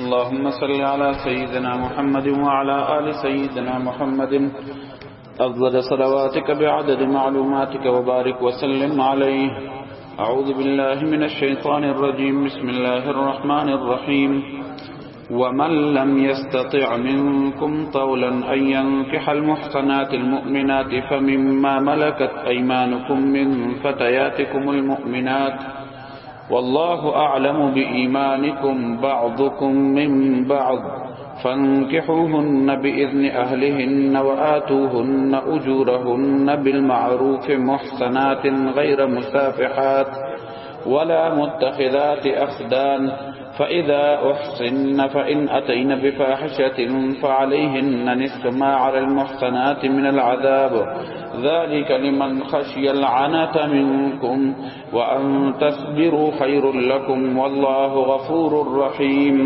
اللهم صل على سيدنا محمد وعلى آل سيدنا محمد أفضل صلواتك بعدد معلوماتك وبارك وسلم عليه أعوذ بالله من الشيطان الرجيم بسم الله الرحمن الرحيم ومن لم يستطع منكم طولا أن ينكح المحصنات المؤمنات فمما ملكت أيمانكم من فتياتكم المؤمنات والله أعلم بإيمانكم بعضكم من بعض فانكحوهن بإذن أهلهن وآتوهن أجورهن بالمعروف محسنات غير مسافحات ولا متخذات أخدان فإذا أحصن فإن أتين بفاحشة فعليهن نصف ما على المحصنات من العذاب ذلك لمن خشي العنة منكم وان تصبروا خير لكم والله غفور رحيم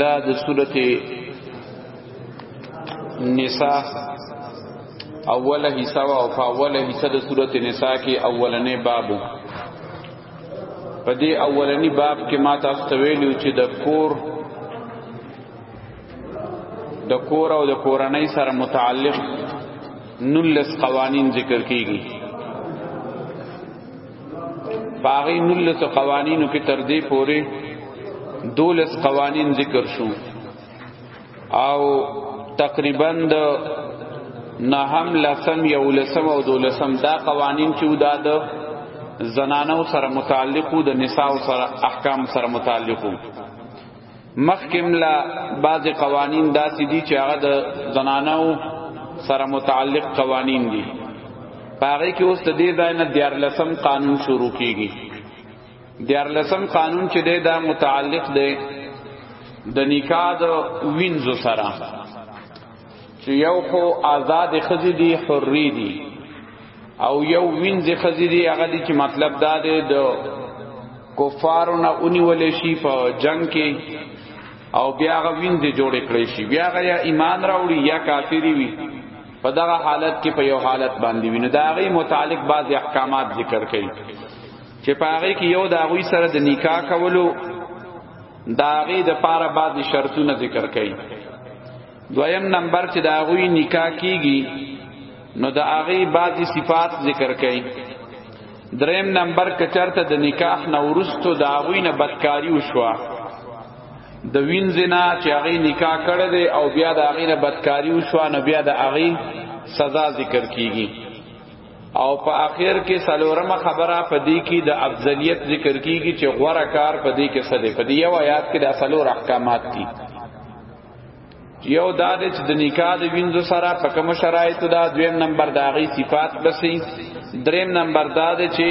دا د سورته نساء اوله حصہ او په اوله حصہ د سورته نساء کې اولنې بابو په دې اولنی باب کې ما تاسو ته ویلو چې د کور د کور او د کورنۍ سره متعلق نلس قوانین ذکر کیږي باغی نلس قوانینو کې تر دې پورې دولس قوانین ذکر شو او تقریبا د نهم لسم یو لسم او دولسم دا قوانین چې ودا د زنانو سره متعلقو د نساو سره احکام سره متعلقو مخکم لا بعض قوانین داسې دي چې هغه د زنانو سره متعلق قوانین دي پاره کې اوس د دې ځای نه دیار لسم قانون شروع کیږي دیار لسم قانون چې دی دا متعلق دی د نکاح د وینځو سره چې یو خو آزاد خزی دی حری دی او یو وینځ خزی دی هغه دی چې مطلب دا دی د کفارو نه اونی ولې شي په جنگ کې او بیا هغه وینځ جوړ کړی شي بیا هغه یا ایمان راوړي یا کافری وي په دغه حالت کې په یو حالت باندې ویني دا غي متعلق بعض احکامات ذکر کړي چې په هغه کې یو دا غوي سره د نکاح کولو داغي د پاره بعد شرطونه ذکر کړي دویم نمبر چې داغوی نکاح کیږي نو د هغه بعد صفات ذکر کړي دریم نمبر کچرته د نکاح نه ورستو د هغه نه بدکاری وشوه د وین زنا چې هغه نکاح کړی دی او بیا د هغه نه بدکاری وشوه نو بیا د هغه سزا ذکر کیږي او په اخر کې سلورمه خبره په دې کې د افضلیت ذکر کیږي چې غوړه کار په دې کې څه دی په دې یو آیات کې د سلور احکامات دي یو دا چې د نکاح د وینځو سره په کوم شرایطو دا دویم نمبر دا غي صفات بسې دریم نمبر دا چې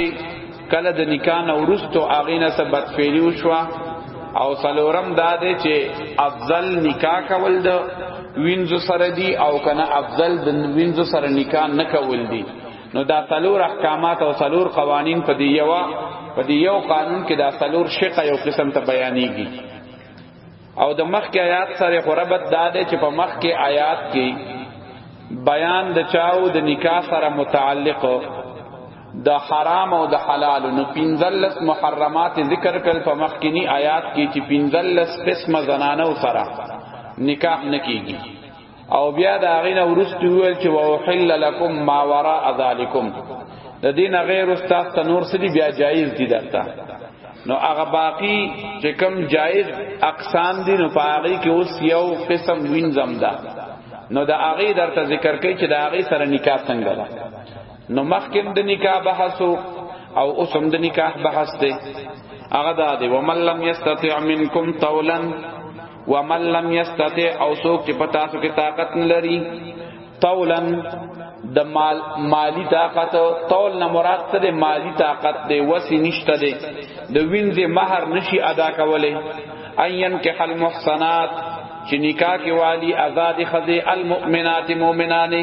کله د نکاح نه ورستو هغه نه څه بدفعلی وشو او سلورم دا دی چې افضل نکاح کول د وینځو سره دی او کنه افضل د وینځو سره نکاح نه کول دی نو دا سلور احکامات او سلور قوانین په دی یو په دی یو قانون کې دا سلور شقه یو قسم ته بیانېږي او د مخ کې آیات سره قربت داده چې په مخ کې آیات کې بیان د چاو د نکاح سره متعلق د حرام او د حلال نو پنځلس محرمات ذکر کړل په مخ کې ني آیات کې چې پنځلس قسمه زنانه سره نکاح نکېږي او بیا دا غینه ورست ویل چې وحل لکم ما وراء ذالکم د دین غیر استاد تنور سدی بیا جایز دي دتا نو هغه باقی چې کم جایز اقسام دي نو پاغي کې اوس یو قسم وینځم دا نو دا هغه درته ذکر کوي چې دا هغه سره نکاح څنګه ده نو مخکم د نکاح بحثو او اوس هم د نکاح بحث دی هغه دا دی ومن لم یستطع منکم طولا ومن لم یستطع او سوک چې پتا سو کې طاقت نه لري طولا د مال مالی طاقت طول نه مراد ته د مالی طاقت دی وسی نشته دی د وینځه مہر نشي ادا کوله اين کې حل محسنات چې نکاح کې والی آزاد خزه المؤمنات مؤمنانه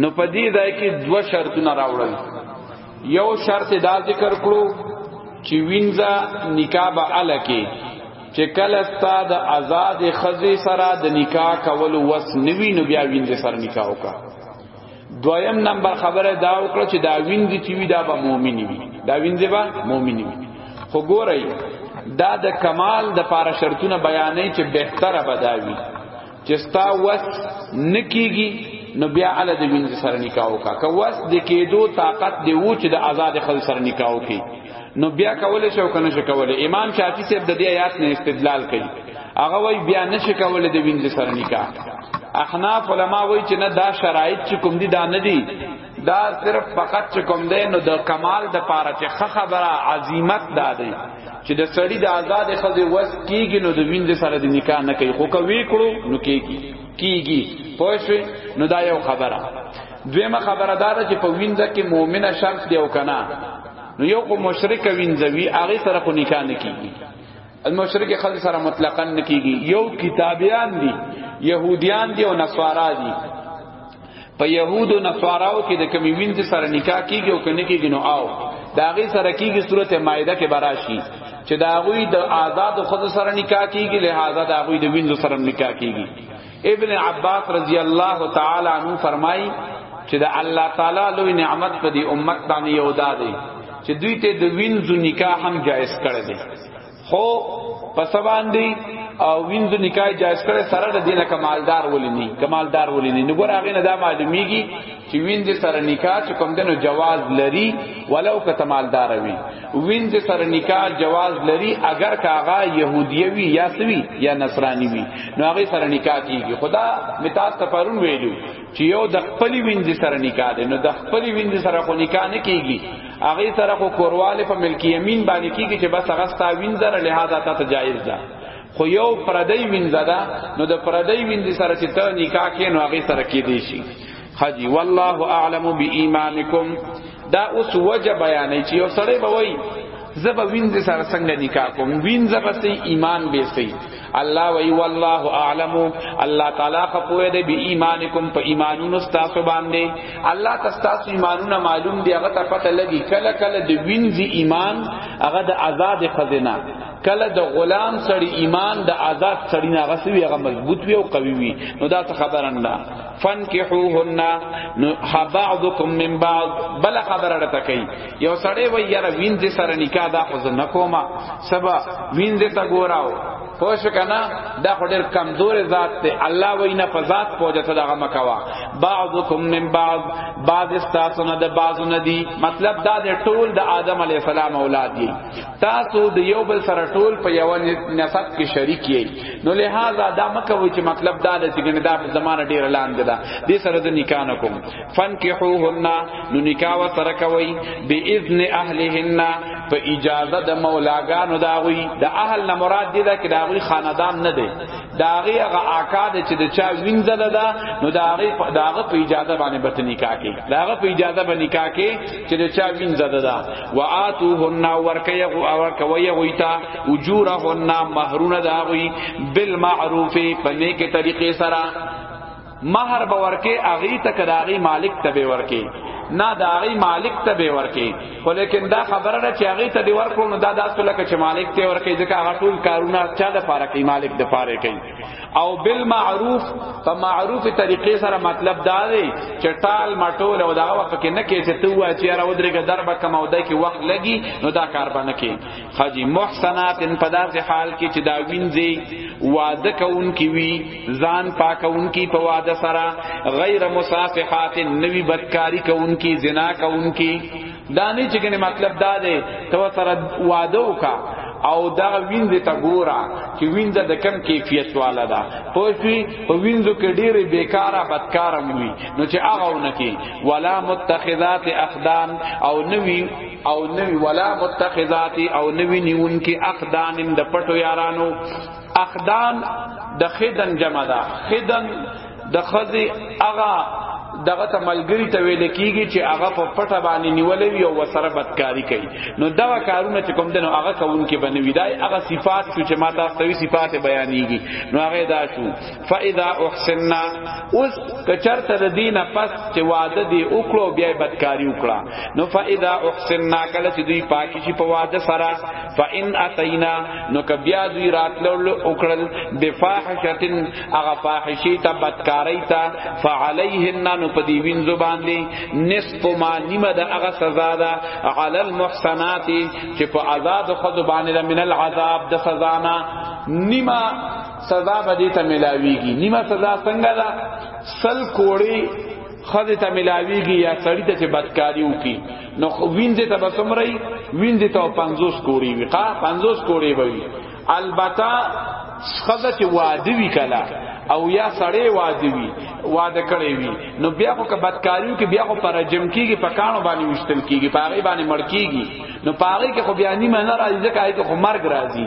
نو په دې ځای کې دوه شرطونه راوړل یو شرط دا ذکر کړو چې وینځه نکاح به الکه چې کله ستا د آزاد خزي سره د نکاح کول وس نوی نو بیا وینځه سره نکاح وکا دویم نمبر خبره دا وکړه چې دا وینځه چې وی دا به مؤمن وي دا وینځه به مؤمن وي خو ګورئ دا د کمال د پاره شرطونه بیانې چې بهتره بداوي چې ستا وس نکیږي نو بیا علی د وینځ سره نکاح وکا که وس د کېدو طاقت دی وو چې د آزاد خل سره نکاح وکي نو بیا کولای شو کنه شو کولای امام شافعی صاحب د دې آیات نه استدلال کوي هغه وای بیا نشه کولای د وینځ سره نکاح احناف علما وای چې نه دا شرایط چې کوم دي دا نه دي دا صرف فقط چې کوم دی نو د کمال د پاره چې خه خبره عظمت دا دی چې د سړی د آزاد خزه وس کیږي نو د ویند سره د نکاح نه کوي خو کوي کړو نو کیږي کیږي پوښوي نو دا یو خبره دویمه خبره دا ده چې په ویند کې مؤمنه شرط دی او کنه نو یو کو مشرک وینځوي هغه سره کو نکاح نه کیږي المشرک خلق سره مطلقاً نکیږي یو کتابیان دي يهوديان دي او نصارا دي په يهودو نصاراو کې د کمی وینځ سره نکاح کیږي او کنه کیږي نو آو داغه سره کیږي سورته مائده کې براشي چې داغوی د آزاد خود سره نکاح کیږي لہذا داغوی د وینځ سره نکاح کیږي ابن عباس رضی الله تعالی عنہ فرمایي چې د الله تعالی لوی نعمت په دې امت باندې یو دا دی چې دوی ته د وینځو نکاح هم جایز کړی دی خو په سبان دی او وینځو نکاح جایز کړی سره د دینه کمالدار ولینی کمالدار ولینی نو ګور هغه نه دا معلومیږي چې وینځ سره نکاح چې کوم دنو جواز لري ولو که تمالدار وي وینځ سره نکاح جواز لري اگر کاغه يهودي وي یا سوي یا نصراني وي نو هغه سره نکاح کیږي خدا متاس تفرون ویلو چې یو د خپل وینځ سره نکاح ده نو د خپل وینځ سره خو نکاح نه کیږي هغه سره خو کورواله په ملکی یمین باندې کیږي چې بس هغه ستا وینځ سره لہذا ته جایز ده خو یو پردی وینځ ده نو د پردی وینځ سره چې ته نکاح کینو هغه سره کیدی شي حجی والله اعلم بایمانکم دا اوس وجه بیانې چې یو سړی به وای زب وینځ سره څنګه نکاح کوم وینځ به سي ایمان به سي الله وی والله اعلم الله تعالی خپوه دې به ایمانکم په ایمانونو تاسو باندې الله تاسو ایمانونه معلوم دی هغه ته پته لګي کله کله د وینځ ایمان هغه د آزاد خزینه کله د غلام سړی ایمان د آزاد سړی نه غسوی هغه مضبوط وي او قوي وي نو دا څه خبره نه فنکحوهن نو بعضکم من بعض بل خبره راته کوي یو سړی وای یاره وینځ سره نکاح دا خو نه کومه سبا وینځ ته ګوراو خوش کنا دا خو ډیر کمزور ذات ته الله وینا په ذات پوجا ته دغه مکوا بعضکم من بعض بعض استاسو نه د بعضو نه دی مطلب دا د ټول د آدم علی السلام اولاد دی تاسو د یو بل سره ټول په یو نسب کې شریک یی نو لہذا دا مکه وی چې مطلب دا د چې ګندا په زمانه ډیر لاندې ده دې سره د نکاح نه کوم فنکحوهن نو نکاح و سره کوي باذن اهلهن په اجازه د مولاګانو دا غوي د اهل نه مراد دي دا کې دا غوي خاندان نه دی دا غي هغه آکاد چې د چا وینځل ده نو دا غي دا غي په اجازه باندې بت نکاح کې دا غي په اجازه باندې نکاح کې چې د چا وینځل ده واتوهن ورکه یو ورکه وی غویتا اجورهن مہرون داوی بالمعروف پنه کې طریقې سره مہر باورکه اغي تک داغي مالک تبه ورکه نه دا غي مالک ته به ورکی خو لیکن دا خبره ده چې هغه ته دی ورکو نو دا داسې لکه چې مالک ته ورکی ځکه هغه ټول کارونه چا د پاره کوي مالک د پاره کوي او بالمعروف په معروف طریقې سره مطلب دا دی چې ټال مټول او دا وخت کې نه کې چې تو چې را ودرېګه دربه کماوده کې وخت لګي نو دا کار باندې کې خاجی محسنات په داسې حال کې چې دا وینځي واده کوونکی وی ځان پاکونکی په واده سره غیر مصافحات نوی بدکاری کوونکی زنا کوونکی دانی چې کنه مطلب دا دی تو سره واده وکا او دا وینځ ته ګورا چې وینځ د کم کیفیت والا ده پوه شي په وینځ کې ډېرې بیکاره بدکاره موي نو چې هغه ونکي ولا متخذات اخدان او نوی او نوی ولا متخذات او نوی نیون کی اخدان د پټو یارانو اخدان د خدن جمع ده خدن د خزی اغا دغه ته ملګری ته ویل کیږي چې هغه په پټه باندې نیولې وي او وسره بدکاری کوي نو دا کارونه چې کوم دنو هغه کوونکې بنوي دا هغه صفات چې ما تاسو ته صفات بیانېږي نو هغه دا شو فاذا احسننا اوس کچرته د دینه پس چې وعده دی وکړو بیا بدکاری وکړه نو فاذا احسننا کله چې دوی پاکی شي په وعده سره فان اتینا نو ک بیا دوی راتلل وکړل بفاحشتن هغه فاحشی ته بدکاری ته فعليهن نو په دی وین زبان دی نصف ما نیمه د هغه سزا ده علی المحسنات چې په آزاد خود باندې من العذاب د سزا نه نیمه سزا به دې ته ملاويږي نیمه سزا څنګه ده سل کوړی خزه ته ملاویږي یا سړی ته چې بدکاری وکي نو وینځه ته بسمري وینځه ته 50 کوړی وي قا 50 کوړی وي البته خزه چې واده وی کلا او یا سړی واده وی واده کړی وی نو بیا خو که بدکاریو کې بیا خو پر جم کیږي په کانو باندې وشتل کیږي په هغه باندې مړ کیږي نو په هغه کې خو بیا نیمه نه راځي ځکه هغه خو مرګ راځي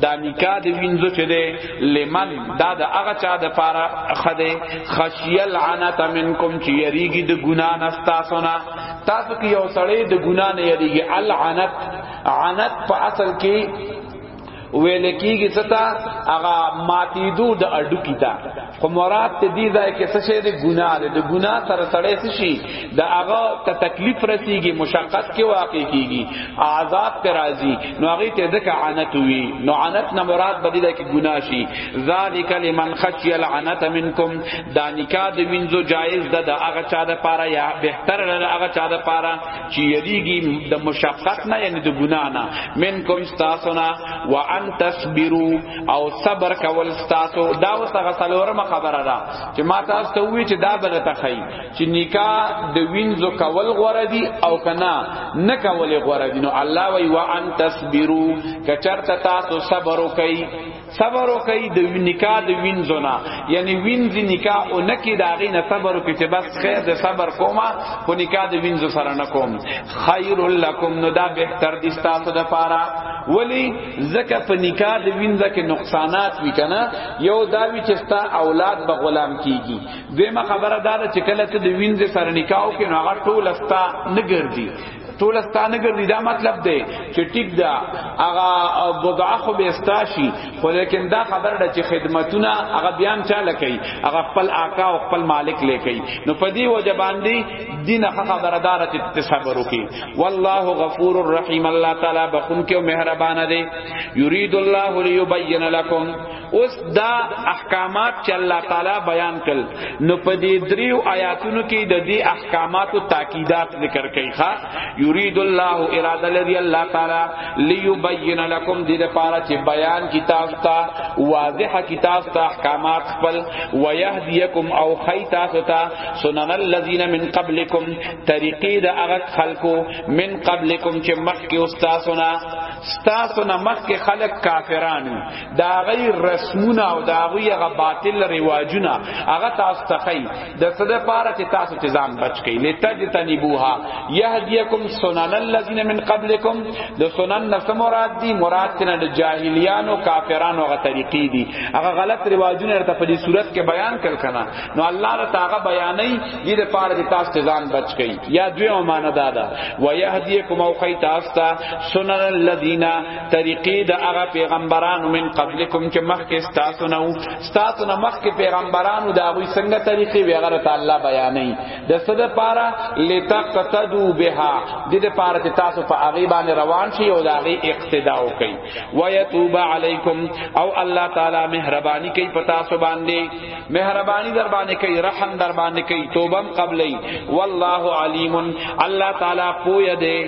دا نکاح دی وینځو چې دی لمن دا د هغه چا د پاره خده خشیل عنت منکم چې یریږي د ګنا نه تاسو نه تاسو کې یو سړی د ګنا نه یریږي العنت عنت په اصل کې ویل کیږي ستا هغه ماتیدو د اډو کیتا خو مراد ته دی ځای کې څه شی دی ګناه دی د ګناه سره سړی څه شي د هغه ته تکلیف رسیږي مشقت کې واقع کیږي عذاب ته راځي نو هغه ته د عنت وی نو عنت نه مراد بدی ده کې ګناه شي ذالک لمن خشی العنت منکم دا نکاح د وینځو جایز ده د هغه چا د پاره یا بهتر ده هغه چا د پاره چې یریږي د مشقت نه یعنی د ګناه نه منکم استاسنا وان تصبروا او صبر کول ستاسو دا اوس هغه څلورمه خبره ده چې ما تاسو ته وی چې دا بل ته خی چې نکاح د وینځو کول غوړه دي او کنا نه کول غوړه دي نو الله وی وان تصبرو کچرته تاسو صبر وکئ صبر وکي د نکاح د وینځونه یعنی وینځ نکاح او نکي داغي نه صبر وکي چې بس خیر د صبر کوما خو نکاح د وینځ سره نه کوم خیر لکم نو دا بهتر دي تاسو د پاره ولی زکه په نکاح د وینځه کې نقصانات وی کنه یو دا وی چې ستا اولاد به غلام کیږي دیمه خبره دا چې کله ته د وینځه سره نکاح کې نو هغه ټول ستا نه ګرځي ټول ستانه ګرځي دا مطلب دی چې ټیک دا هغه بضع خو به استاشي خو لیکن دا خبر ده چې خدمتونه هغه بیان چاله کوي هغه خپل آقا او خپل مالک لې کوي نو په دې وجه باندې دین خبردار ته صبر وکي والله غفور الرحیم الله تعالی بخون کې مهربان دی یرید الله لیبین لكم اوس دا احکامات چې الله تعالی بیان کړ نو په دې دریو آیاتونو کې د دې احکاماتو تاکیدات ذکر کړي ښا یرید الله اراده لري الله تعالی لیبین لكم دې لپاره چې بیان کتاب تا واضح کتاب تا احکامات خپل ويهدیکم او خیتاستا سنن الذین من قبلکم طریقې د هغه خلکو من قبلکم چې مخکې استادونه استادونه مخکې خلک کافرانو دا غي رسمونه او دا غي هغه باطل رواجونه هغه تاسو ته خي د څه د پاره چې تاسو ته ځان بچ کړئ لتجتنبوها يهديكم سنن الذين من قبلكم د سنن نفس مراد دي مراد کنه د جاهلیانو کافرانو هغه طریقې دي هغه غلط رواجونه ته په دې صورت کې بیان کړ کنه نو الله را تاغه بیانې دې د پاره چې تاسو ته ځان بچ کړئ یا دوی او معنا دادا و یهدیکم او خی تاسو ته سنن الذین طریقې د هغه پیغمبرانو من قبلکم چې مخکې تاسو نو تاسو نه مخکې پیغمبرانو دا وی څنګه طریقې وی هغه تعالی بیانې د صد پاره لتقتدو بها دې د پاره چې تاسو په هغه باندې روان شئ او د هغه اقتدا وکړئ و یتوب علیکم او الله تعالی مهرباني کوي پتا سو باندې مهربانی در باندې کوي رحم در باندې کوي توبم قبلې والله علیم الله تعالی پوی دی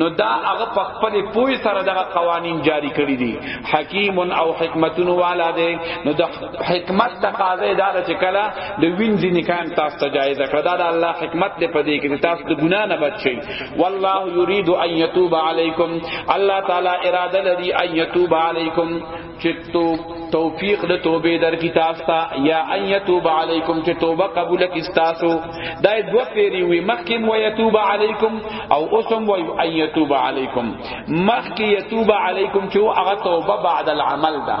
نو دا هغه په خپل پوی سره دغه قوانین جاری کړی دي حکیم او حکمتون والا دی نو د حکمت تقاضا دا چې کله د وینځ نکان تاسو ته جایز کړه دا د الله حکمت دی په دې کې تاسو د ګنا نه بچ شئ والله یرید ان یتوب علیکم الله تعالی اراده لري ان یتوب علیکم چې تو توفیق د توبې در کی تاسو ته یا ان یتوب علیکم چې توبه قبول کی تاسو دا دو پیری وی مخکم و یتوب علیکم او اسم و ان یتوب علیکم مخکی یتوب علیکم چې هغه توبه بعد العمل دا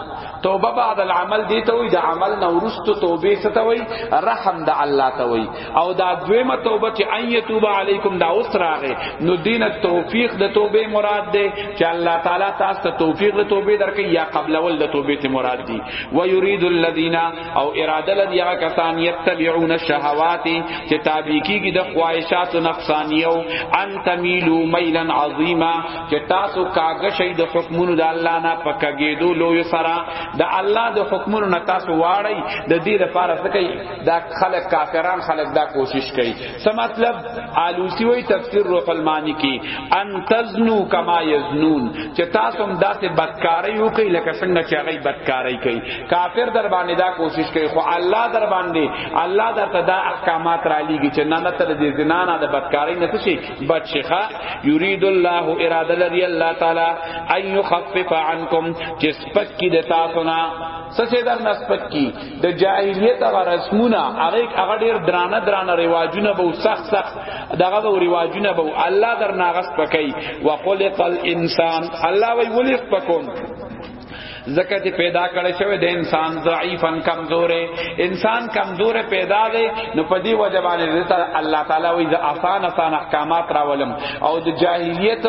توبه بعد العمل دی ته وی د عمل نورست توبې ستوي رحم د الله ته وی او دا دویمه توبه چې ان یتوب علیکم دا اوس راغې نو دین توفیق د توبه مراد ده چې الله تعالی تاسو ته توفیق د توبه درکې یا قبل ول د توبه ته مراد دي و یرید الذین او اراده لدی هغه کسان یتبعون الشهوات چې تابع کیږي د خواهشات نفسانیو ان تمیلو میلا عظیما چې تاسو کاږه شي د حکمونو د الله نه پکګېدو لوی سره د الله د حکمونو نه تاسو واړی د دې لپاره څه کوي دا خلق کافران خلق دا کوشش کوي څه مطلب آلوسی وی تفسیر روح المانی کی ان تزنو کما یزنون چې تاسو هم داسې بدکاری وکړي لکه څنګه چې هغه بدکاری کوي کافر در باندې دا کوشش کوي خو الله در باندې الله در ته دا احکامات را لېږي چې نه نه تر دې زنا نه د بدکاری نه شي بچخه یرید الله اراده لري الله تعالی ان یخفف عنکم چې سپک کی د تاسو نه سچې در نسبت کی د جاهلیت هغه رسمونه هغه هغه ډیر درانه درانه رواجونه به سخت سخت دغه به رواجونه به الله در ناغس پکای وقلق الانسان الله وی ولف پکوم زکه ته پیدا کړی شوی د انسان ضعیفا کمزورې انسان کمزورې پیدا دی نو په دې وجه باندې الله تعالی وایي د آسان آسان احکامات راولم او د جاهلیت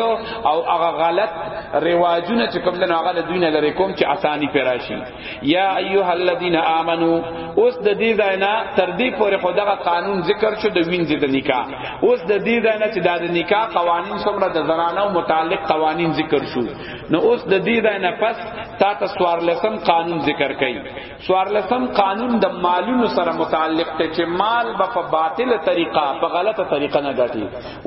او هغه غلط رواجونه چې کوم دنه هغه د دین لري کوم چې اسانی پیراشي یا ایها الذین آمنو اوس د دې ځاینا تر دې پورې خدغه قانون ذکر شو د وینځ د نکاح اوس د دې ځاینا چې د نکاح قوانین څومره د زنانه او متعلق قوانین ذکر شو نو اوس د دې ځاینا پس تا ته سوار لسم قانون ذکر کړي سوارلسم قانون د مالونو سره متعلق ته چې مال به په باطله طریقه په غلطه طریقه نه ګټي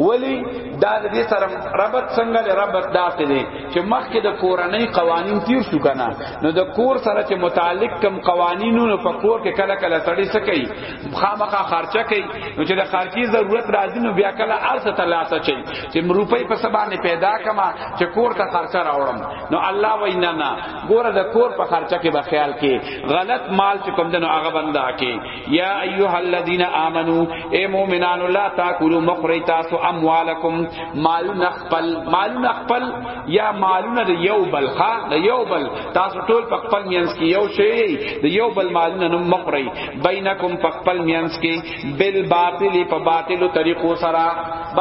ولی دا د دې سره ربط څنګه له ربط داسې دی چې مخکې د کورنۍ قوانین تیر شو کنه نو د کور سره چې متعلق کم قوانینو نو په کور کې کله کله سړی څه کوي خامخا خرچه کوي نو چې د خرچي ضرورت راځي نو بیا کله ارسه تلاسه چي چې روپۍ په سبانه پیدا کما چې کور ته خرچه راوړم نو الله وینا نه ګوره د کور په خرچه کې به خیال کې غلط مال چې کوم دنو هغه بندا کې یا ایها الذین آمنو اے مومنانو لا تاکلوا مخری تاسو اموالکم مال نخپل مال نخپل یا مالونه د یو بل خا د یو بل تاسو ټول په خپل مینس کې یو شی د یو بل مالونه نو مخری بینکم په خپل مینس کې بل باطل په باطل طریقو سره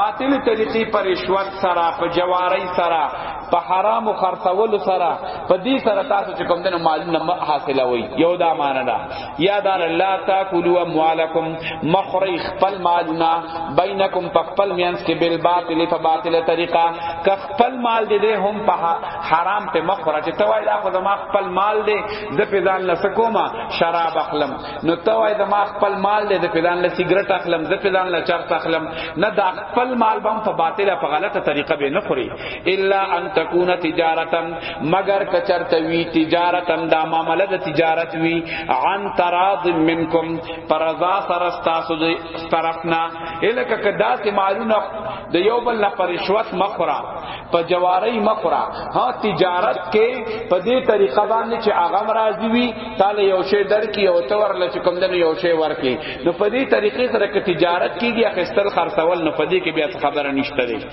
باطل طریقې پر رشوت سره په جواری سره په حرام خرڅول سره په دې سره تاسو چې کوم دنه مال نه حاصله وي یو دا معنا ده یا دا لا تاکلوا اموالکم مخری خپل مالنا بینکم په خپل مینس کې بل باطل په باطل طریقه که خپل مال دې هم په حرام په مخره چې توای دا خو زما خپل مال دې د په ځان لس کوما شراب اخلم نو توای زما خپل مال دې د په ځان لس سیګریټ اخلم د په ځان لس چرت اخلم نه دا خپل مال بم په باطل په غلطه طریقه به نه خوري الا ان تكون تجارتا مگر کچرته وی تجارتا دا معاملہ د تجارت وی عن تراض منکم پرضا سره تاسو د طرفنا الکه کدا ته معلومه د یو بل نه پرشوت مخرا په جواری مخرا ها تجارت کې په دې طریقه باندې چې اغم راضی وی تعالی یو شی درکې او تور لچ کوم دنه یو شی ورکې نو په دې طریقې سره کې تجارت کیږي اخستل خرڅول نو په دې کې بیا خبره نشته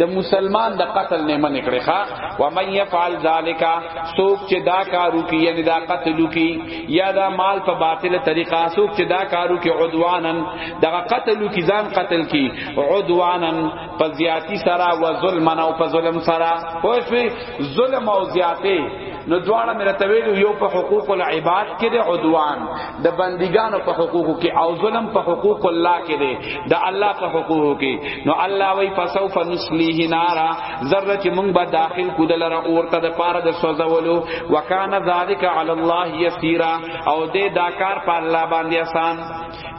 د مسلمان د قتل نه منې کړې ښا و من يفعل ذلك سوک چې دا کارو کې یعنی دا قتل کې یا دا مال په باطل طریقه سوک چې دا کارو کې عدوانن دا قتل کې ځان قتل کې عدوانن په زیاتی سره و ظلم او په ظلم سره پوه شئ ظلم او زیاتی نو دواړه مرتویل یو په حقوق العباد کې د عدوان د بندګانو په حقوقو کې او ظلم په حقوق الله کې دی د الله په حقوقو کې نو الله وی فسوف نسلیه نارا ذره چې مونږ به داخل کو دلره اورته د پاره د سوزولو وکانه ذالک علی الله یسیرا او دې دا کار په الله باندې آسان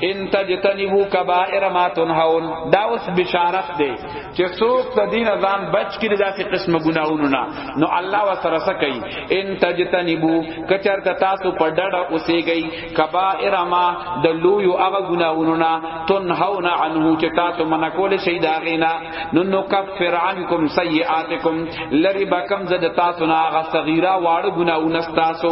ان تجتنبوا کبائر ما تنهون دا اوس بشارت دی چې څوک د دین ځان بچ کړي داسې قسم ګناونو نه نو الله وسره سکی ان تجتنبو کچر ته تاسو په ډډه اوسېږئ کبائر ما د لوی او ګناونو نه تنهون عنه چې تاسو منع کول شي دا غینا نو نو کفر عنکم سیئاتکم لری بکم زد تاسو نه غ صغیرا واړه ګناونه تاسو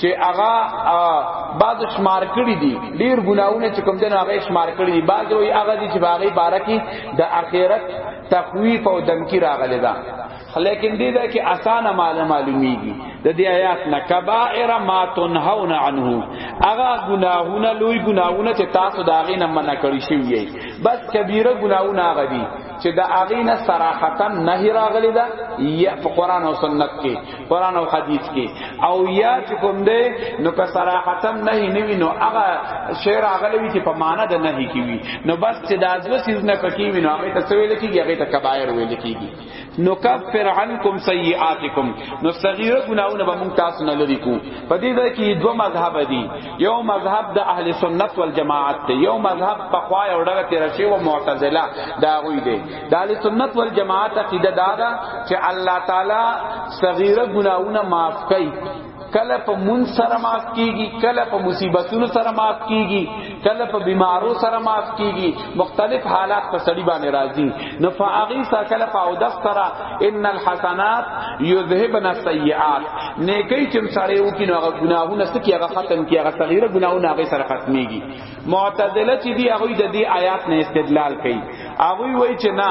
چې هغه بعد شمار کړی دي ډیر ګناونه چې کوم دین هغه شمار کړی دي بعد وی هغه دي چې باغی بارکی د اخرت تخویف او دمکی راغلی دا لیکن دې دا کې اسانه معلومه معلومیږي د دې آیات نه کبائر ما تنهون عنه هغه گناهونه لوی گناهونه چې تاسو دا غي نه منع کړی شوی یي بس کبیره گناهونه هغه دي چې دا غي نه صراحتا نه راغلی دا یا په قران او سنت کې قران او حدیث کې او یا چې کوم دی نو که صراحتا نه نیوی نو هغه شعر هغه لوي چې په معنا د نه کیوي نو بس چې دا دوه سیز نه پکې وي نو هغه ته څه ویل کیږي هغه ته کبایر ویل کیږي نو کفر عنکم سیئاتکم نو صغیره ګناونه به مونږ تاسو نه لري کو په دې ځای کې دوه مذهب دي یو مذهب د اهل سنت والجماعت دی یو مذهب په خوای او ډغه تیر شی او معتزله دا غوي دی د اهل سنت والجماعت عقیده دا ده چې الله تعالی صغیره ګناونه معاف کوي کله په مون سره معاف کیږي کله په مصیبتونو سره معاف کیږي کله په بیمارو سره معاف کیږي مختلف حالات په سړی باندې راځي نو فاغي سره کله په او دس سره ان الحسنات یذهبن السیئات نیکی چې سړی وکینو هغه ګناهونه سکی هغه ختم کی هغه صغیره ګناهونه هغه سره ختميږي معتزله چې دی هغه د دې آیات نه استدلال کوي هغه وایي چې نه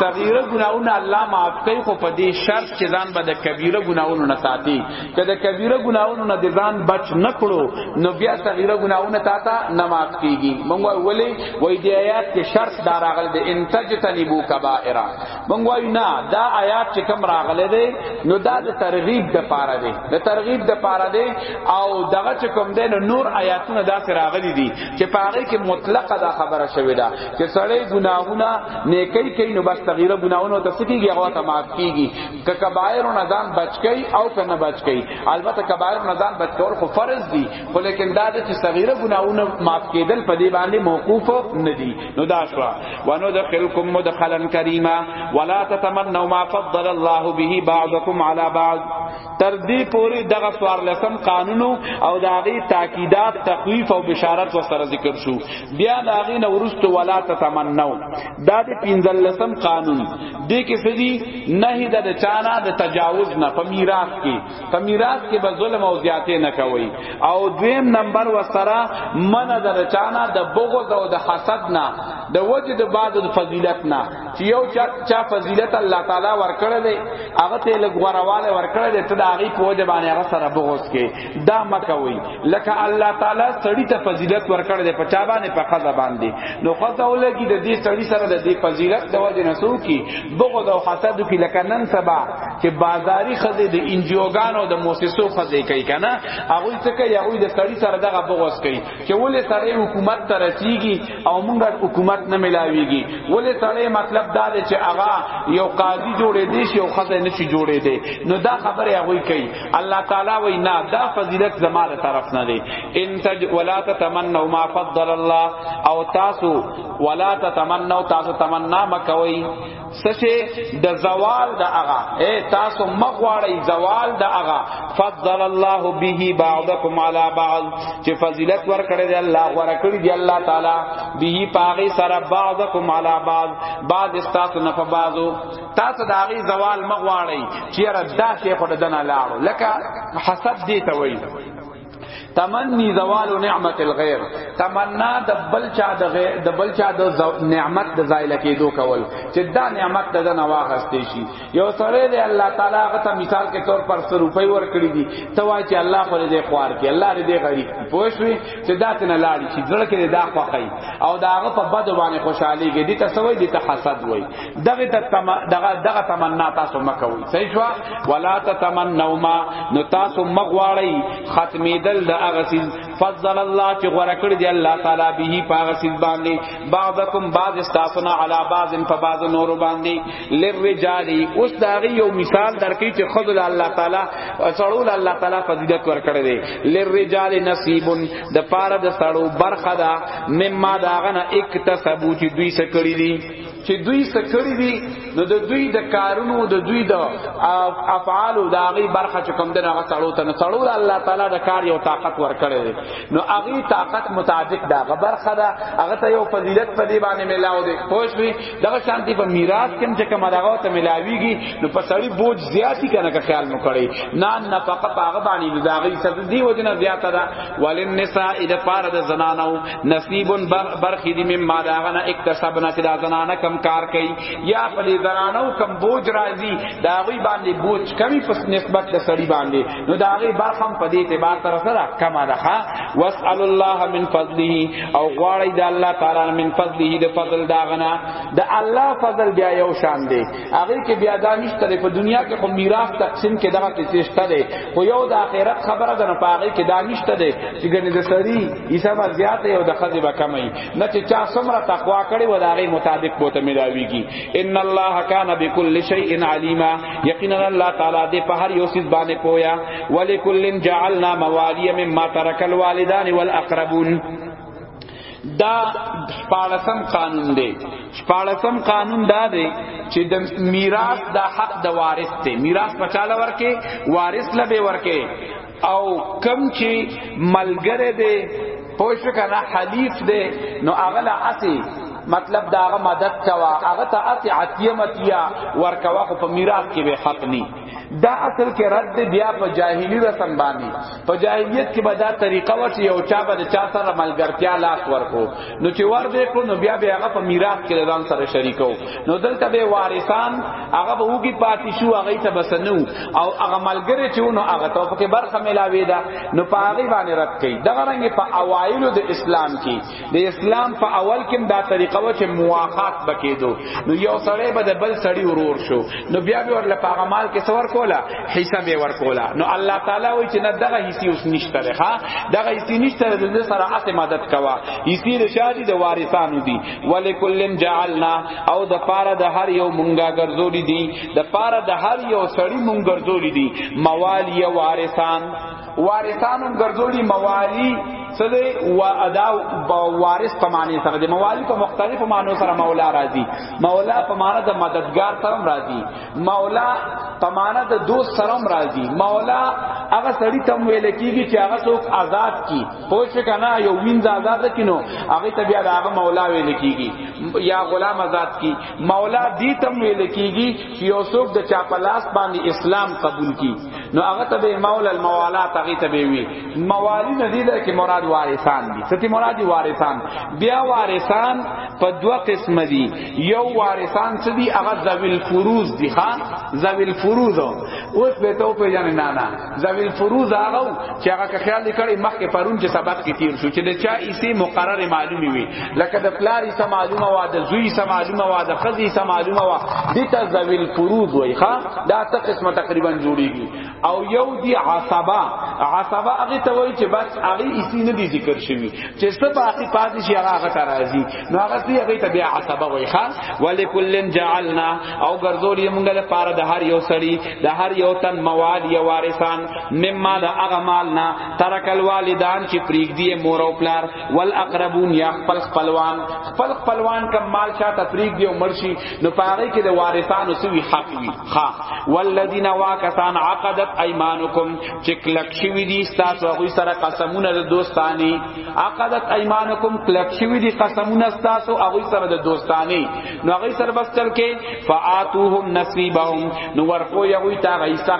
صغیره ګناونه الله معاف کوي خو په دې شرط چې ځان به د کبیره ګناونو نه ساتي که د کبیره ګناونو نه ځان بچ نکړو نو بیا صغیره ګناونه تا ته نه معاف کیږي موږ ولې وایي دې آیات کې شرط داراغل د انتجتنبو کبائره مونږ وایو نه دا آیات چې کوم راغله دی نو دا د ترغیب د پاره دی د ترغیب د پاره دی او دغه چې کوم دی نو نور آیاتونه دا سره راغلي دي چې پاره کې مطلقه دا خبره شوې ده چې سړی ګناهونه نیکی کوي نو بس تغیره ګناهونه ته سکیږي هغه ته معاف کیږي ک کبایر نه ځان بچ کوي او کنه بچ کوي البته کبایر نه ځان بچ کول خو فرض دي خو لیکن دا چې صغیره ګناهونه معاف کیدل په دې باندې موقوف نه دي نو دا شو وانو دخلکم مدخلا کریما ولا تتمنوا ما فضل الله به بعضکم علی بعض تر دې پوری دغه سوار لسم قانون او داغي تاکیدات تخویف او بشارت و سره ذکر شو بیا داغي نو ورست ولا تتمنوا دا دې پنځل لسم قانون دې کې سدي نه د چانا د تجاوز نه په میراث کې په میراث کې به ظلم او زیاتې نه کوي او دویم نمبر و سره من در چانا د بغض او د حسد نه د وجد بعد د فضیلت نه چې یو چا, چا فضیلت الله تعالی ورکړل دی هغه ته لګورواله ورکړل دی ته د هغه په وجه باندې هغه سره بغض کې دا مکوي لکه الله تعالی سړی ته فضیلت ورکړل دی په چا باندې په خزه باندې نو خزه ولګي د دې سړی سره د دې فضیلت د وجه نه سو کی بغض او حسد کی لکه نن سبا چې بازاري خزه د انجیوګانو د موسسو خزه کوي کنه هغه څه کوي هغه د سړی سره دغه بغوس کوي چې ولې سړی حکومت ته رسیږي او موږ حکومت نه ملاويږي ولې سړی مطلب دا دی چې هغه یو قاضي جوړې دي شي او خزه نه شي جوړې دي نو دا خبره هغه کوي الله تعالی وای نه دا فضیلت زماره طرف نه دی ان تج ولا تتمنوا ما فضل الله او تاسو ولا تتمنوا تاسو تمنا مکوئ سچه د زوال د اغا اے تاسو مغواړی زوال د اغا فضل الله به بعضکم علی بعض چې فضیلت ورکړی دی الله ورکړی دی الله تعالی به پاغه سره بعضکم علی بعض بعض استاسو نه په بعضو تاسو د اغه زوال مغواړی چې را داسې خو دنه لاړو لکه حسد دی ته وایي تمنی زوال نعمت الغیر تمنا د بل چا د د بل چا د نعمت د زایل کېدو کول چې دا نعمت د نه واغستې شي یو سره دی الله تعالی هغه ته مثال کې طور پر 100 روپۍ ور کړی دي ته وای چې الله خو دې خوار کې الله دې غریب پوه شوې چې دا تنه لاړ شي ځل کې دا خوخی او دا هغه په بد باندې خوشحالي کې دي ته سوې دي ته حسد وای دغه ته تم دغه دغه تمنا تاسو مکوئ صحیح شو ولا تتمنوا ما نو تاسو مغواړی ختمیدل د هغه سیز فضل الله چې غوړه کړی دی الله تعالی به په هغه سیز باندې بعضکم بعض استاسنا علی بعض په بعض نور باندې للرجال اوس دا یو مثال درکې چې خود الله تعالی سړول الله تعالی فضیلت ورکړی دی للرجال نصیب د پاره د سړو برخه دا مما داغه نه اکتسبو چې دوی سکړی دي چې دوی سکړی دي نو د دوی د کارونو د دوی د افعال او د هغه برخه چې کوم دغه سړو ته نو سړو د الله تعالی د کار یو طاقت ورکړي دي نو هغه طاقت مطابق دا برخه ده هغه ته یو فضیلت په دی باندې ملاو دي خوش وي دغه شانتي په میراث کې چې کوم دغه ته ملاويږي نو په سړی بوج زیاتی کنه که خیال مو کړی نه نه فقط هغه باندې د هغه څه دی وجنه زیاته ده ولن نساء د پاره د زنانو نصیبن برخی دی مما داغنا اکتسبنا چې دا زنانه کم کار کوي یا په دې زنانو کم بوج راځي دا غوي باندې بوج کمی پس نسبت د سړي باندې نو دا غي برخم په دې اعتبار تر سره کما ده واسال الله من فضله او غواړی د الله تعالی من فضله د فضل داغنا د الله فضل بیا یو شان دی هغه کې بیا دا نشته په دنیا کې خو میراث تقسیم کې دغه کې چشته دی خو یو د آخرت خبره ده نه پاغه کې دا نشته دی چې ګنې د سری حساب زیات دی او د خځه به کمای نه چې چا سمره تقوا کړي و دغه مطابق بوته ملاویږي ان الله کان بكل شیء علیما یقینا الله تعالی دې په هر یو څه باندې پویا ولکل جعلنا موالی مما ترک الوالدان والاقربون دا شپارسم قانون دی شپارسم قانون دا دی چې د میراث د حق د وارث دی میراث پچاله ورکه وارث لبه ورکه او کم چې ملګری دی پوښ کنه حلیف دی نو اغلا اسی مطلب دا هغه مدد کوا هغه ته اتی عتیه متیا ورکوا خو په میراث کې به حق نی دا اصل کې رد بیا په جاهلی رسم باندې په جاهلیت کې به دا طریقه و چې یو چا به چا سره ملګرتیا لاس ورکو نو چې ور دې کو نو بیا به هغه په میراث کې ځان سره شریکو نو دلته به وارثان هغه به وګي پاتې شو هغه ته بسنو او هغه ملګری چې نو هغه ته په برخه ملاوي دا نو په هغه باندې رد کړي دغه رنګ په اوایلو د اسلام کې د اسلام په اول کې دا طریقه و چې موافقات بکیدو نو یو سړی به د بل سړی ورور شو نو بیا به ورله په مال کې څور کولا حصہ به ور کولا نو الله تعالی وایي چې نه دغه حصہ اوس نشته لري دغه حصہ نشته د سره اس مدد کوا حصہ د شادي د وارثانو دي ولکلن جعلنا او د پاره د هر یو مونږه ګرځولې دي د پاره د هر یو سړی مونږ ګرځولې دي موالی وارثان وارثان هم ګرځولي موالی څه دی و ادا وارث په معنی سره دی موالی په مختلفو معنی سره مولا راضی مولا په معنی د مددگار سره راضی مولا په معنی د دوست سره راضی مولا هغه سړی تم ویل کیږي چې هغه څوک آزاد کی پوښ کنا یو وینځ آزاد کینو هغه ته بیا هغه مولا ویل کیږي یا غلام آزاد کی مولا دی تم ویل کیږي چې یو څوک د چا پلاس باندې اسلام قبول کی نو هغه ته به مولا الموالات هغه ته به وی موالی نه دي دا کې مراد وارثان دي ستي مراد وارثان بیا وارثان په دوه قسم دي یو وارثان څه دي هغه ذویل فروز دي ها ذویل فروز اوس به ته په یان نه نه ذویل فروز هغه چې هغه خیال کړي مخکې پرون چې سبق کې تیر شو چې د چا ایسي مقرر معلومي وي لکه د پلاری سم معلومه وا د زوی سم معلومه وا د خزی سم معلومه وا د تزویل فروض وای ښا دا ته قسمه تقریبا جوړیږي او یو دی عصبه عصبه هغه ته وای چې بس هغه اسی نه دی ذکر شوی چې څه باقی پاتې شي هغه هغه راضی نو هغه سی هغه ته بیا عصبه وای ښا ولکلن جعلنا او ګرځول یې مونږ له پاره د هر یو سړی د هر یو تن موال یا وارثان مما د هغه مال نه ترکل والدان چې پریګ دی مور او پلار والاقربون یا خپل خپلوان خپل خپلوان کم مال شاه تفریق دی او مرشی نو پاره کې د وارثانو سوی حق وی ها والذین واکسان عقدت ایمانکم چې کلک شوی دی تاسو هغه سره قسمونه د دوستانی عقدت ایمانکم کلک شوی دی قسمونه تاسو هغه سره د دوستانی نو هغه سره بس چل کې فاتوهم نصیبهم نو ورکو یوی تا غیسه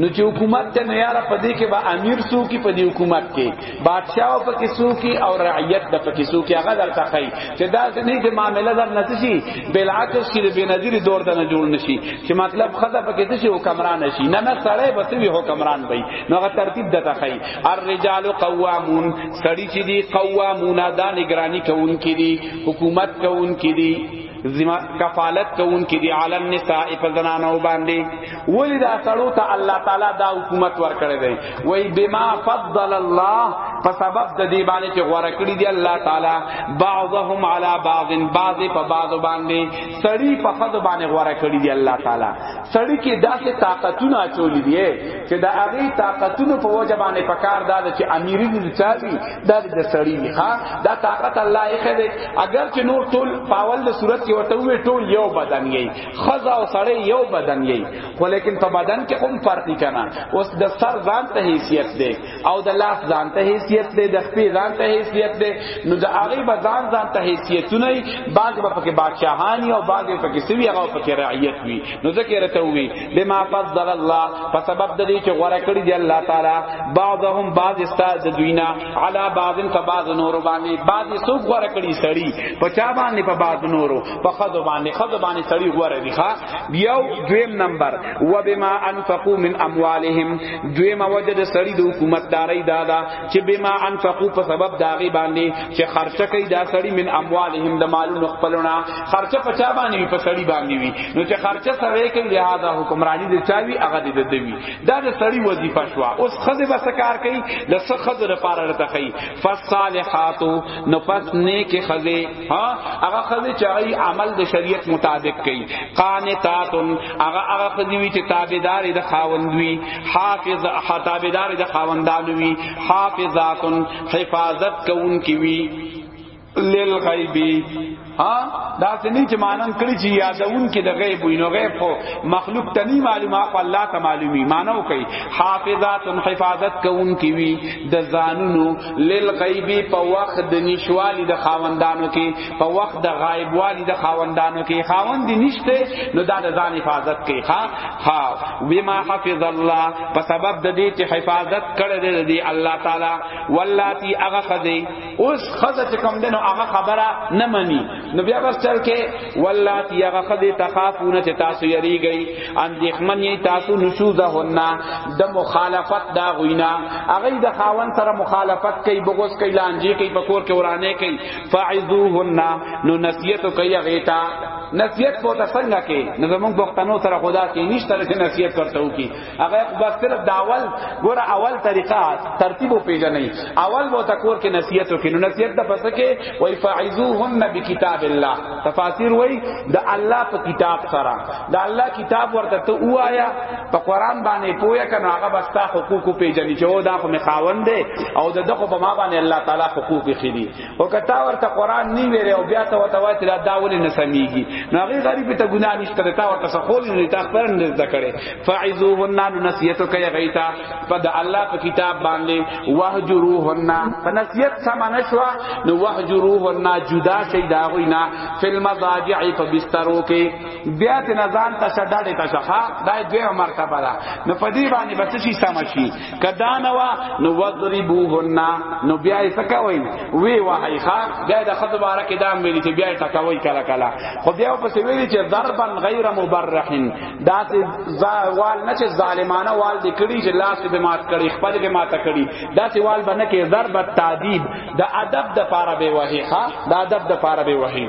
نو چې حکومت ته نه یاره پدې کې با امیر سو کې پدې حکومت کې بادشاہ او پکې سو کې او رعیت د پکې سو کې هغه درته کوي چې دا نه چې معاملې در نه شي بالعکس کې به نظیر دور د نه جوړ نشي چې مطلب خدا پکې ته شي حکمران شي نه نه سړی به ته حکمران وي نو هغه ترتیب دته کوي الرجال قوامون سړی چې دی قوامون دا نگرانی کوونکې دي حکومت کوونکې دي زما کفالت کوونکې دی علی النساء په زنانو باندې ولی دا سړو ته الله تعالی دا حکومت ورکړی دی وای بما فضل الله په سبب د دې باندې چې غوړه کړی دی الله تعالی بعضهم علی بعض بعض په بعض باندې سړی په خد باندې غوړه کړی دی الله تعالی سړی کې داسې طاقتونه اچولې دي چې دا هغه طاقتونو په وجه باندې پکار دا چې امیری دي چاوي دا د سړی نه ها دا طاقت الله یې خده اگر چې نور ټول پاول د صورت کې ورته وي ټول یو بدن یې خزا او سړی یو بدن یې خو لیکن په بدن کې کوم فرق نه کنا اوس د سر ځان ته حیثیت دی او د لاس ځان ته حیثیت دی د خپې ځان ته حیثیت دی نو د هغه بدن ځان ته حیثیتونه بعض په کې بادشاہانی او بعض په کې سوی هغه په کې رعیت وي نو ذکر ته وي بما فضل الله په سبب د دې چې غوړه کړی دی الله تعالی بعضهم بعض استاد د دوینا علی بعضن په بعض نور باندې بعض سو غوړه کړی سړی په چا باندې په بعض نورو په خذ باندې خذ باندې سړی غوړه دی ښا یو دویم نمبر و بما انفقوا من اموالهم دویم وجد سړی د حکومت داري دادا چې بما انفقوا په سبب داغي باندې چې خرچه کوي دا سړی من اموالهم د مالونو خپلونه خرچه په چا باندې وي په سړی باندې وي نو چې خرچه سړی کوي لہذا حکمرانی د چاوي هغه د دوی دا د سړی وظیفه شو اوس خزه بس کار کوي د سخت لپاره رته کوي فصالحات نو پس نیک خزه ها هغه خزه چې عمل د شریعت مطابق کوي قانتات هغه هغه خزه وي چې تابعدار د خاوند وي حافظ تابعدار د خاوندانو وي حافظات حفاظت کوونکی وي للغیبی ها دا څنګه چې مانن کړی چې یادون کې د غیب وي نو غیب خو مخلوق ته نه معلومه خو الله ته معلومي مانو کوي حافظات حفاظت کوون کی وی د زانونو للغیبی په وخت د نشوالی د خاوندانو کې په وخت د غایب والی د خاوندانو کې خاوند نشته نو دا د ځان حفاظت کوي ها ها بما حفظ الله په سبب د دې چې حفاظت کړی دی الله تعالی ولاتی هغه خدای اوس خزه چې کوم دنو هغه خبره نه مني نو بیا بس چل کې ولات یا خزه تخافون چې تاسو یریږي ان دښمن یې تاسو نشوزهن د مخالفت دا غوینا هغه د خاون سره مخالفت کوي بغوس کوي لانجی کوي پکور کې ورانه کوي فعذوهن نو نصیحت کوي هغه ته نصیحت کو ته څنګه کې نو زموږ بختانو سره خدا کې نشته چې نصیحت کرته وکي هغه بس صرف دا اول ګور اول طریقه ترتیب پیژنې اول مو تکور کې نصیحت وکړي نو نصیحت د پس کې وای فعذوهن بکتاب الله تفاسیر وای د الله په کتاب سره د الله کتاب ورته ته وایا په قران باندې پویا کنه هغه بستا حقوق پیژنې چې او دا خو مخاوند دی او دغه په ما باندې الله تعالی حقوق خېدي او کتا ورته قران نی ویره او بیا ته وته وای چې دا داول نه سميږي نو هغه غریب ته ګناه نشته تا ورته سخول نه تا خبر نه زده کړي فعذوهن نسیتو کوي غیتا په د الله په کتاب باندې وهجروهن په نسیت سم نشوا نو وهجروهن جدا شي دا غوینا فل مضاجع په بسترو کې بیا ته نزان ته شډاډه ته شخه دا دوه مرتبه ده نو په دې باندې بس شي سم شي کدانوا نو وضربوهن نو بیا یې سکوي وی وای ښا بیا د خدای بارک دام ویل چې بیا یې ټکوي کلا کلا خو بیا په څه ویل چې ضربا غیر مبرحن دا چې وال نه چې ظالمانه وال د کړي چې لاس به مات کړي خپل به مات کړي دا چې وال باندې کې ضرب تعذیب د ادب د پاره به وای ښا د ادب د پاره به وای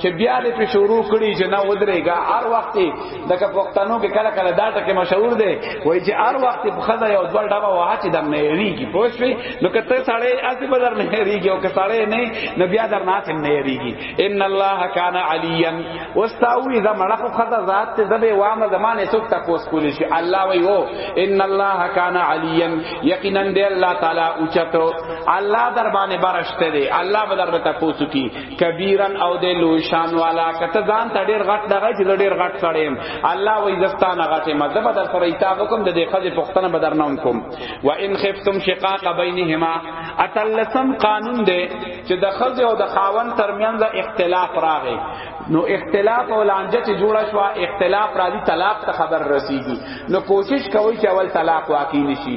چې بیا دې په شروع کړي چې نه ودرېګا هر وخت د پښتنو کې کله کله دا ټکه مشهور دی وای چې هر وخت په خزه یو ډول ډبا واه چې دم نه یریږي پوه شئ نو کته سړی اسی بدر نه یریږي او کسړی نه نو بیا در ناس نه یریږي ان الله کان علیا واستوی اذا ملک خزه ذات ته دبه وامه زمانه څوک تاسو کولی شي الله وای او ان الله کان علیا یقینا دی الله تعالی اوچتو الله در باندې برشته دی الله بدر ته پوسو کی کبیرن او د لوی شان والا کته ځان ته ډیر غټ دغه چې ډیر غټ سړیم الله وې زستانه غټه مذهب در سره ایتاب کوم د دې خځې پښتنه بدر نه کوم و ان خفتم شقاق بینهما اتلسم قانون دی چې د خځې او د خاون ترمنځ اختلاف راغی نو اختلاف او لانجه چې جوړه شو اختلاف راځي طلاق ته خبر رسیږي نو کوشش کوي چې اول طلاق واقع نشي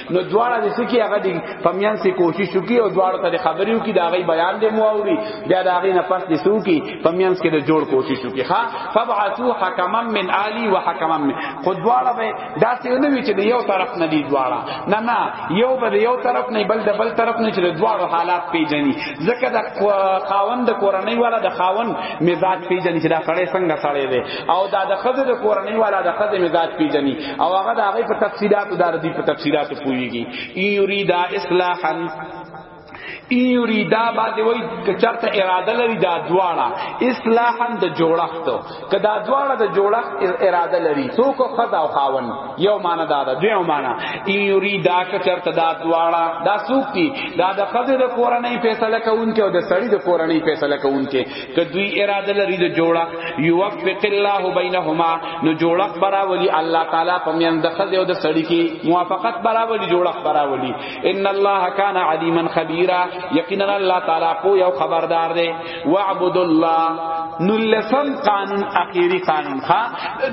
نو دواړه د سکی هغه دی پمیان سی کوشش وکي او دواړه ته خبرې وکي دا غي بیان دی مو اوري بیا دا غي نه پس دي سو کی پمیان سکی د جوړ کوشش وکي ها فبعثو حکما من الی وحکما من خو دواړه به دا څه نه وی چې یو طرف نه دی دواړه نه نه یو به یو طرف نه بل د بل طرف نه چې دواړو حالات پیژني ځکه د خاوند د کورنۍ والا د خاوند مزاج پیژني چې دا سړی څنګه سړی دی او دا د خزه د کورنۍ والا د خزه مزاج پیژني او هغه د هغه په تفصيلات دار دي په تفصيلات پويږي ان يريدا اصلاحا یریدا باندې وای کچرته اراده لري دا دواړه اصلاحا د جوړښت کدا دواړه د جوړښت اراده لري څوک خدا او خاون یو معنا دا ده دیو معنا یریدا کچرته دا دواړه دا څوک دي دا د خزه د کورنۍ فیصله کوونکې او د سړی د کورنۍ فیصله کوونکې که دوی اراده لري د جوړه یوفق الله بینهما نو جوړه براولي الله تعالی په میان د خځه او د سړی کې موافقت براولي جوړه براولي ان الله کان علیما خبیرا یقینا الله تعالی کو یو خبردار دی واعبد الله نو لسم قانون اخیری قانون ها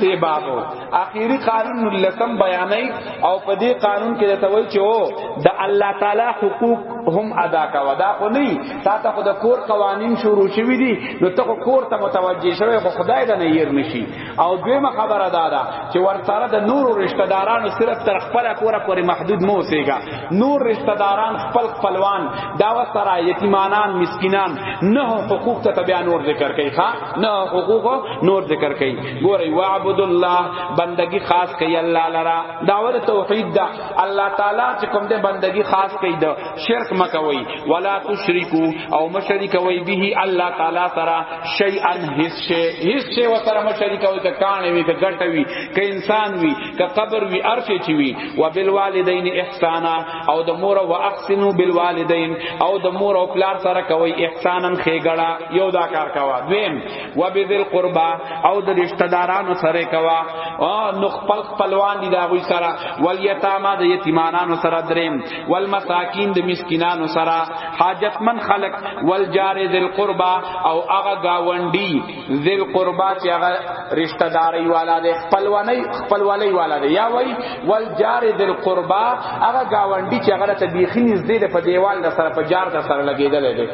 دی بابو اخیری قانون لسم بیانای او په دې قانون کې ته وایي چې او د الله تعالی حقوق هم ادا کوا دا خو نه تا ته خو د کور قوانین شروع شوی دي نو ته خو کور ته متوجه شوی خو خدای دا نه ير نشي او دویمه خبره دا ده چې ورسره د نورو رشتہ دارانو صرف تر خپل کوره پورې محدود مو سیګا نور رشتہ داران خپل خپلوان دا وسره یتیمانان مسکینان نه حقوق ته بیا نور ذکر کوي ښا نه حقوق نور ذکر کوي ګوري واعبد الله بندگی خاص کوي الله لرا داور توحید دا الله تعالی چې کوم دې بندگی خاص کوي دا شرک مکوي ولا تشرکو او مشرک وي به الله تعالی سره شیئا هیڅ شی هیڅ شی و سره مشرک وي ک کانه وي ک ګټه وي ک انسان وي ک قبر وي ارشه چی وي وبالوالدین احسانا او د مور او احسنو بالوالدین او د مور او پلار سره کوي احسانا خېګړه یو دا کار کوا دویم و بذل قربا او د رشتہ دارانو سره کوا او نو خپل خپلوان دي دا غوي سره ول یتاما د یتیمانانو سره دریم ول مساکین د مسکینانو سره حاجتمن خلق ول جار ذل قربا او هغه گاونډي ذل قربا چې هغه رشتہ داري والا دی خپلوانی خپلوانی والا دی یا وای ول جار ذل قربا هغه گاونډي چې هغه ته بیخی نږدې ده په دیوال د سره په جار د سره لګیدل دی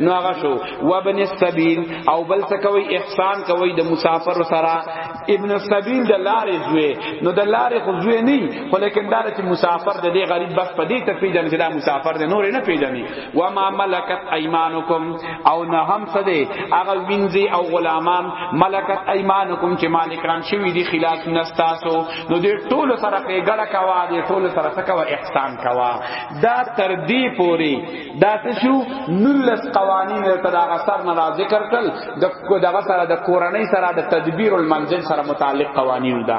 نو هغه شو وابن السبیل او بل څه کوي احسان کوي د مسافر سره ابن السبیل د لارې زوی نو د لارې خو زوی نه خو لیکن دا چې مسافر د دې غریب بس په دې ته پیژنې چې دا مسافر دی نور نه پیژنې و ما ملکت ایمانکم او نه هم څه دی هغه وینځي او غلامان ملکت ایمانکم چې مالکان شوی دي خلاف نستاسو نو دې ټول سره پیګړه کوا دې ټول سره څه کوا احسان کوا دا تر دې پوري دا شو نلس قوانین ته دا غسر نه ذکر کړل د دغه سره د کورنۍ سره د تدبیر المنزل سره متعلق قوانین دا